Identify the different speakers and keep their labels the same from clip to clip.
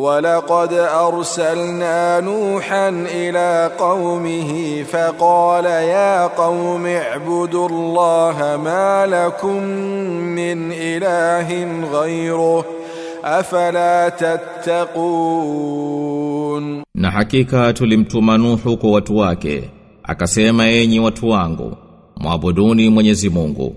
Speaker 1: ولقد أرسلنا نوحا إلى قومه فقال يا قوم اعبدوا الله ما لكم من إله غيره أفلا تتقون
Speaker 2: Na hakika tulimtuma Nuhu kwa watu wake, akasema enyi watu wangu, mwabuduni Mwenyezi Mungu.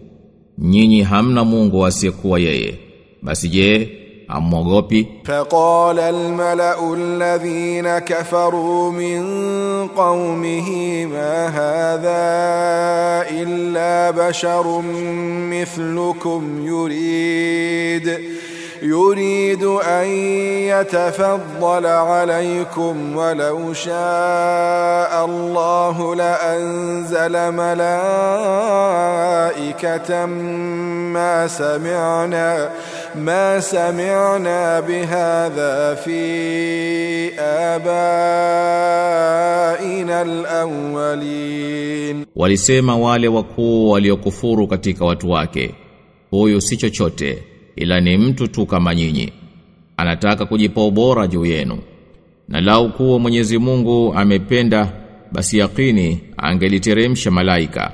Speaker 2: Nyinyi hamna Mungu asiyekuwa yeye. Basi je, amwogopi
Speaker 1: faqala almalau alladhina kafaru min qaumihi ma hadha illa basharun mithlukum yurid يريد أن يتفضل عليكم ولو شاء الله لأنزل ملائكة ما سمعنا ما سمعنا بهذا في آبائنا الأولين
Speaker 2: Walisema wale wakuu waliokufuru katika watu wake, huyu si chochote ila ni mtu tu kama nyinyi. Anataka kujipa ubora juu yenu. Na lau kuwa Mwenyezi Mungu amependa basi yakini angeliteremsha malaika.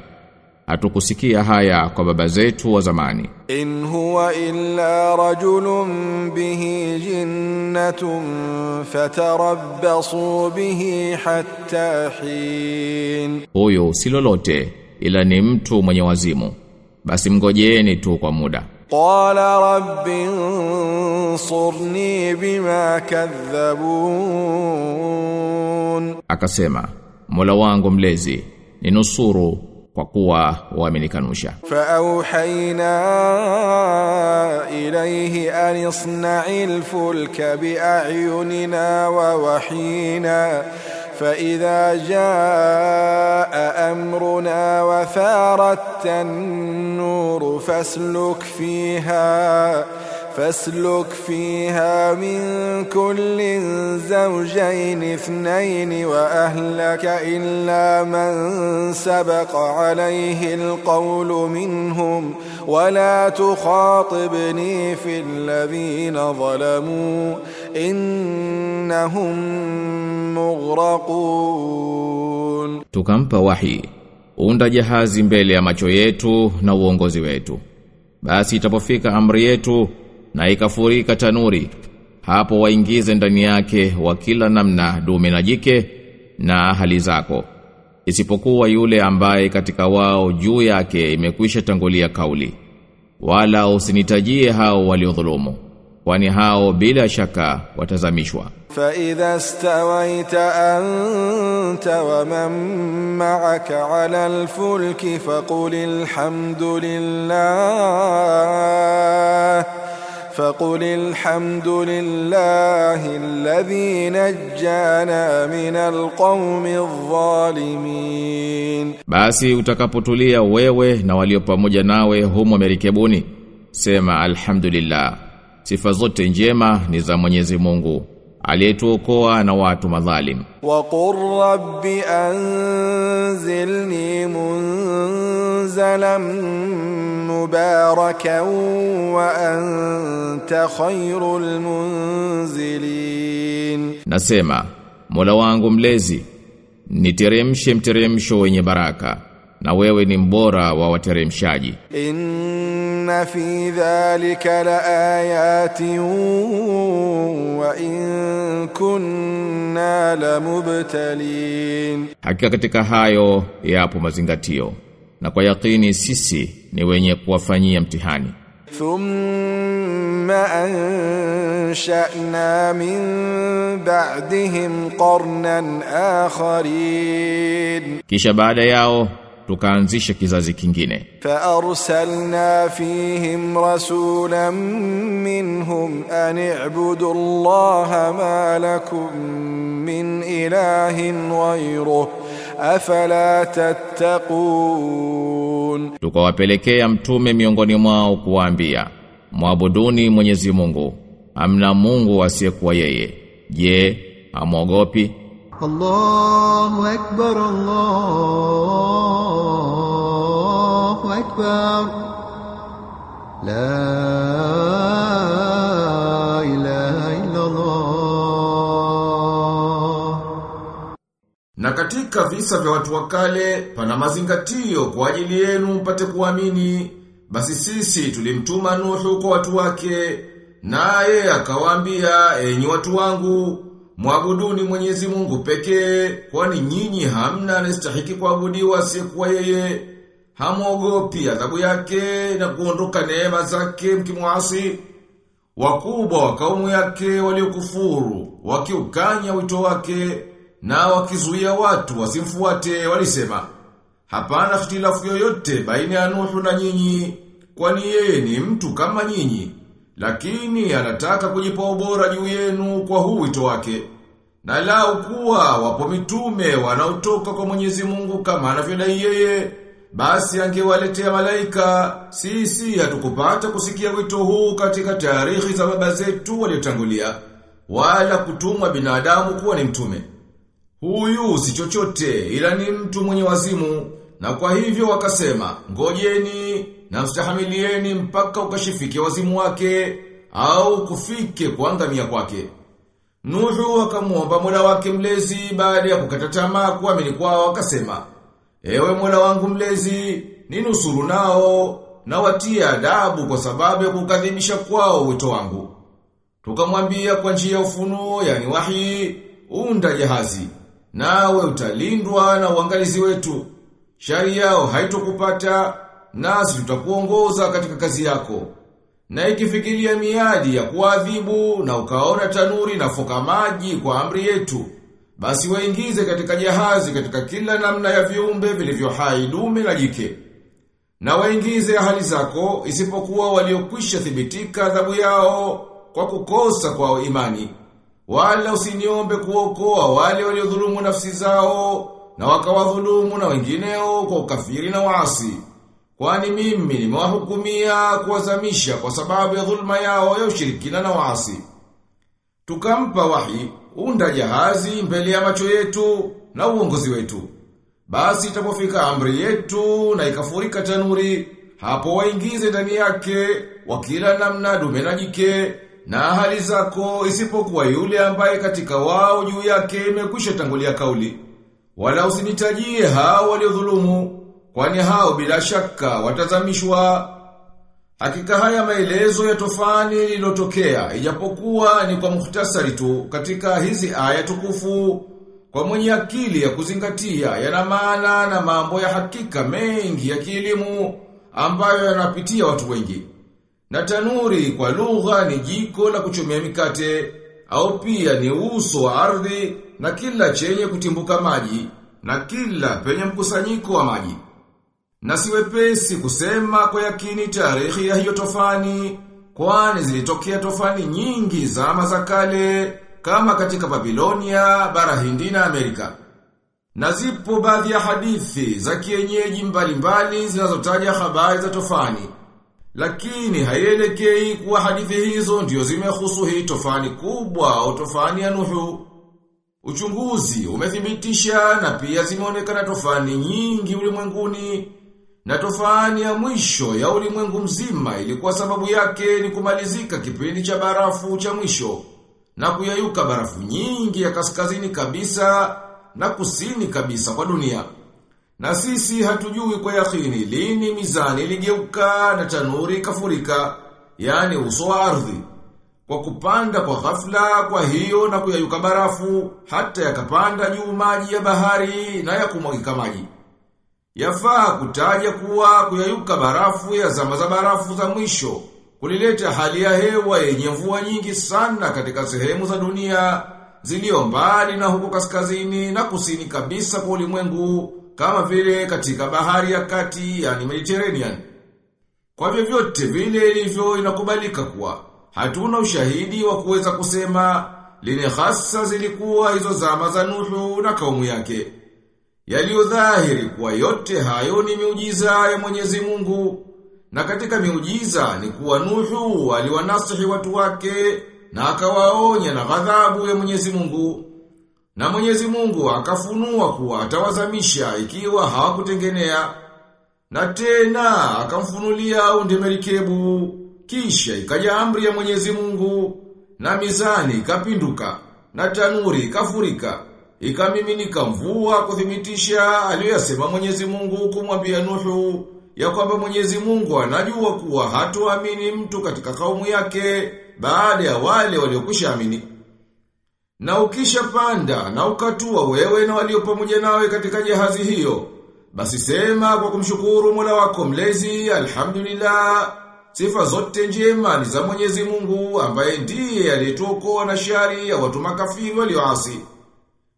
Speaker 2: hatukusikia haya kwa baba zetu wa zamani.
Speaker 1: In huwa illa rajulun bihi jinnatun fatarabbasu bihi hatta hin.
Speaker 2: Huyo si lolote ila ni mtu mwenye wazimu. Basi mngojeeni tu kwa muda.
Speaker 1: Qala rabbi surni bima kadhabun.
Speaker 2: Akasema mola wangu mlezi ninusuru kwa kuwa wamenikanusha.
Speaker 1: Fa auhayna ilayhi an yasna'il fulka bi a'yunina wa wahina فإذا جاء أمرنا وفارت النور فاسلك فيها فاسلك فيها من كل زوجين اثنين وأهلك إلا من سبق عليه القول منهم ولا تخاطبني في الذين ظلموا إنهم مغرقون
Speaker 2: Tukampa wahi, unda jahazi mbele ya macho yetu na uongozi wetu. Basi itapofika amri yetu na ikafurika tanuri. Hapo waingize ndani yake wa kila namna dume na jike na ahali zako. Isipokuwa yule ambaye katika wao juu yake imekwisha tangulia kauli. Wala usinitajie hao waliodhulumu kwani hao bila shaka watazamishwa.
Speaker 1: Fa idha stawaita anta wa man ma'aka 'ala al-fulki faqul alhamdulillah فقل الحمد لله الذي نجانا من القوم الظالمين
Speaker 2: Basi utakapotulia wewe na walio pamoja nawe humo merikebuni, sema alhamdulillah. Sifa zote njema ni za Mwenyezi Mungu, aliyetuokoa na watu madhalim.
Speaker 1: وقل رب أنزلني منزلا مباركا وأنت خير المنزلين
Speaker 2: Nasema, Mola wangu mlezi, niteremshe mteremsho wenye baraka, na wewe ni mbora wa wateremshaji.
Speaker 1: إن في ذلك لآيات وإن كنا لمبتلين
Speaker 2: Hakika katika hayo yapo mazingatio, na kwa yakini sisi ni wenye kuwafanyia mtihani.
Speaker 1: Thumma ansha'na min ba'dihim qarnan akharin.
Speaker 2: Kisha baada yao tukaanzisha kizazi kingine.
Speaker 1: Fa arsalna fihim rasulan minhum an i'budu allaha ma lakum min ilahin ghayruhu afala tattaqun.
Speaker 2: Tukawapelekea mtume miongoni mwao kuambia mwabuduni Mwenyezi Mungu. Amna Mungu asiyekuwa yeye. Je amwogopi
Speaker 3: Allahu akbar Allahu akbar. La
Speaker 2: Na katika visa vya watu wa kale pana mazingatio kwa ajili yenu mpate kuamini. Basi sisi tulimtuma Nuhu kwa watu wake, naye akawaambia, enyi watu wangu, mwabuduni Mwenyezi Mungu pekee, kwani nyinyi hamna anastahiki kuabudiwa asiyekuwa yeye. Hamuogopi adhabu yake na kuondoka neema zake mkimwasi. Wakubwa wakaumu yake waliokufuru, wakiukanya wito wake na wakizuia watu wasimfuate walisema, hapana ikhtilafu yoyote baina ya Nuhu na nyinyi, kwani yeye ni mtu kama nyinyi, lakini anataka kujipa ubora juu yenu kwa huu wito wake. Na lau kuwa wapo mitume wanaotoka kwa Mwenyezi Mungu kama anavyodai yeye, basi angewaletea malaika, sisi hatukupata kusikia wito huu katika tarehe za baba zetu waliotangulia, wala kutumwa binadamu kuwa ni mtume. Huyu si chochote ila ni mtu mwenye wazimu, na kwa hivyo wakasema, ngojeni na mstahamilieni mpaka ukashifike wazimu wake, au kufike kuangamia kwake. Nuhu akamuomba Mola wake mlezi baada ya kukata tamaa kuamini kwao akasema, Ewe Mola wangu mlezi, ninusuru nao na watia adabu kwa sababu ya kukadhibisha kwao wito wangu. Tukamwambia kwa njia ya ufunuo yani wahi, unda jahazi, nawe utalindwa na uangalizi wetu. Shari yao haitokupata, nasi tutakuongoza katika kazi yako. Na ikifikiria miadi ya kuadhibu na ukaona tanuri na foka maji kwa amri yetu, basi waingize katika jahazi katika kila namna ya viumbe vilivyo hai dume na jike. Na waingize ahali zako isipokuwa waliokwisha thibitika adhabu yao kwa kukosa kwa imani. Wala usiniombe kuokoa wale waliodhulumu nafsi zao na wakawadhulumu na wengineo kwa ukafiri na waasi. Kwani mimi nimewahukumia kuwazamisha kwa sababu ya dhulma yao ya ushirikina na waasi. Tukampa wahi, unda jahazi mbele ya macho yetu na uongozi wetu. Basi itapofika amri yetu na ikafurika tanuri, hapo waingize ndani yake wakila namna dume na jike na ahali zako isipokuwa yule ambaye katika wao juu yake imekwisha tangulia kauli. Wala usinitajie hao waliodhulumu, kwani hao bila shaka watazamishwa. Hakika haya maelezo ya tofani lilotokea, ijapokuwa ni kwa muhtasari tu katika hizi aya tukufu, kwa mwenye akili ya kuzingatia yana maana na mambo ya hakika mengi ya kielimu ambayo yanapitia watu wengi. Na tanuri kwa lugha ni jiko la kuchomea mikate, au pia ni uso wa ardhi na kila chenye kutimbuka maji, na kila penye mkusanyiko wa maji. Na siwepesi kusema kwa yakini tarehe ya hiyo tofani, kwani zilitokea tofani nyingi zama za kale, kama katika Babilonia, bara hindi na Amerika. Na zipo baadhi ya hadithi za kienyeji mbalimbali zinazotaja habari za tofani. Lakini haielekei kuwa hadithi hizo ndio zimehusu hii tofani kubwa au tofani ya Nuhu. Uchunguzi umethibitisha na pia zimeonekana tofani nyingi ulimwenguni na tofani ya mwisho ya ulimwengu mzima ilikuwa sababu yake ni kumalizika kipindi cha barafu cha mwisho na kuyayuka barafu nyingi ya kaskazini kabisa na kusini kabisa kwa dunia. Na sisi hatujui kwa yakini lini mizani iligeuka na tanuri kafurika yani uso wa ardhi. Kwa kupanda kwa ghafla kwa hiyo na kuyayuka barafu, hata yakapanda juu maji ya bahari na ya kumwagika maji. Yafaa kutaja kuwa kuyayuka barafu ya zama za barafu za mwisho, kulileta hali ya hewa yenye mvua nyingi sana katika sehemu za dunia, zilio mbali na huko kaskazini na kusini kabisa kwa ulimwengu, kama vile katika bahari ya kati, yani Mediterranean. Kwa vyovyote vile ilivyo inakubalika kuwa, hatuna ushahidi wa kuweza kusema, lini hasa zilikuwa hizo zama za Nuhu na kaumu yake. Yaliyo dhahiri kuwa yote hayo ni miujiza ya Mwenyezi Mungu. Na katika miujiza ni kuwa Nuhu aliwanasihi watu wake na akawaonya na ghadhabu ya Mwenyezi Mungu. Na Mwenyezi Mungu akafunua kuwa atawazamisha ikiwa hawakutengenea. Na tena akamfunulia aunde merikebu. Kisha ikaja amri ya Mwenyezi Mungu na mizani ikapinduka na tanuri ikafurika ikamiminika mvua kuthibitisha aliyoyasema Mwenyezi Mungu kumwambia Nuhu ya kwamba Mwenyezi Mungu anajua kuwa hatuamini mtu katika kaumu yake baada ya wale waliokwisha amini. Na ukisha panda na ukatua wewe na walio pamoja nawe katika jahazi hiyo, basi sema kwa kumshukuru Mola wako mlezi, alhamdulillah. Sifa zote njema ni za Mwenyezi Mungu ambaye ndiye aliyetuokoa na shari ya watu makafiri walioasi.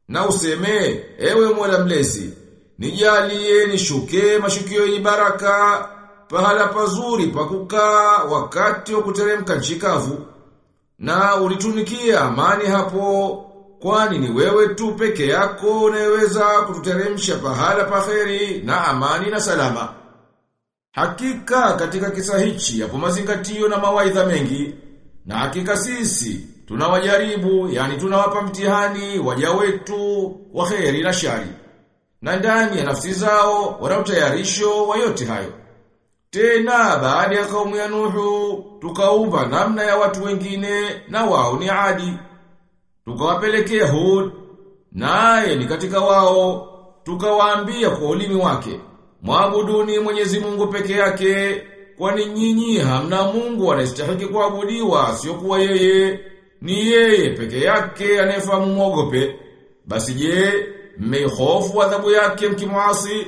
Speaker 2: Na useme, ewe Mola mlezi, nijalie nishuke mashukio yenye baraka, pahala pazuri pa kukaa wakati wa kuteremka nchi kavu. Na ulitunikia amani hapo, kwani ni wewe tu peke yako unayeweza kututeremsha pahala paheri na amani na salama. Hakika katika kisa hichi yapo mazingatio na mawaidha mengi, na hakika sisi tunawajaribu, yani tunawapa mtihani waja wetu wa kheri na shari. Na ndani ya nafsi zao wana utayarisho wa yote hayo. Tena baada ya kaumu ya Nuhu tukaumba namna ya watu wengine na wao ni Adi. Tukawapelekea Hud naye ni katika wao tukawaambia kwa ulimi wake Mwabuduni Mwenyezi Mungu peke yake kwani nyinyi hamna Mungu anayestahili kuabudiwa sio kuwa yeye. Ni yeye peke yake anayefahamu mwogope. Basi je mmehofu adhabu yake mkimwasi